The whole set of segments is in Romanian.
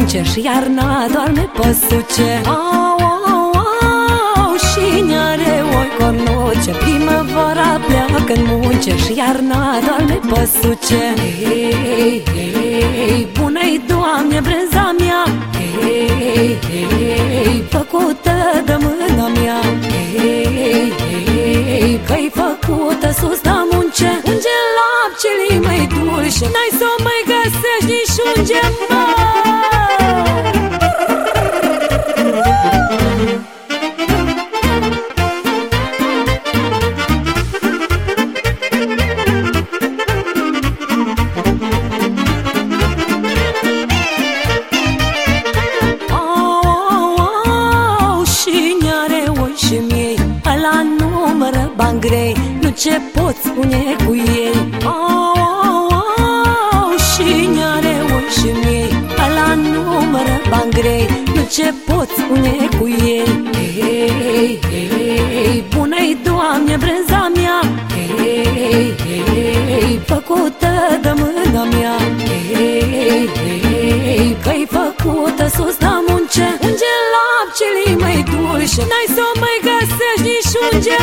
munce Și iarna doarme păsuce. Au, au, au Și ne oi cornuce. Primăvara pleacă în munce Și iarna doarme păsuce. Hei, hei, bună-i Doamne brânza mea. Hei, hei, făcută de mâna mea. Hei, hei, că-i făcută sus la ce pot spune cu ei grei Nu ce pot spune cu ei. Hei, hei, bună-i Doamne brânza mea. Hei, hei, făcută de mâna mea. Hei, hei, că-i făcută sus la munce. Unge lapcele mai dulce. N-ai să o mai găsești nici unge,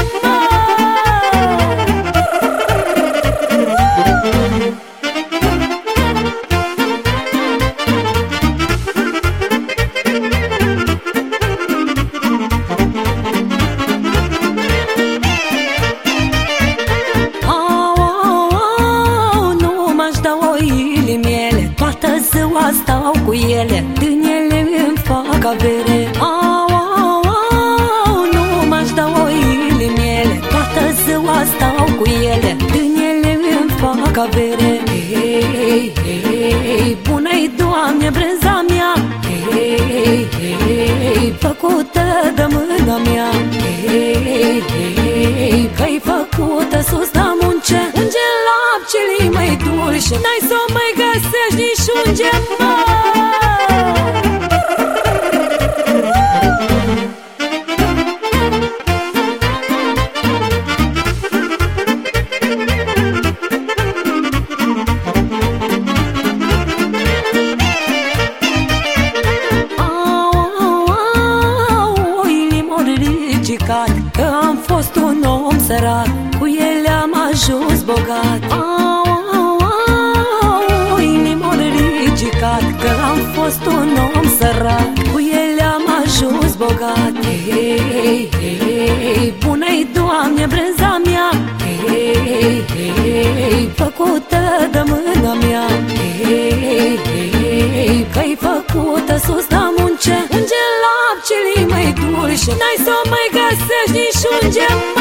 ele Din ele îmi fac avere. Au, au, au, nu m-aș da oile mele Toată ziua stau cu ele Din ele îmi fac avere. Hei, hei, bună-i Doamne brânza mea. Hei, hei, făcută de mâna mea. Hei, hei, că-i făcută sus la munce. Unge lapcele mai dulce N-ai să o mai găsești nici unge, mă Că am fost un om sărac. Cu ele am ajuns bogat. Au, au, au, inimă ridicat Că am fost un om sărac. Cu ele am ajuns bogat. Hei, hei, bună-i Doamne brânza mea. Hei, hei, făcută de mâna mea. Hei, hei, că-i făcută sus la munce Unge lapcele mai dulce N-ai să mai găsești nici unge, mă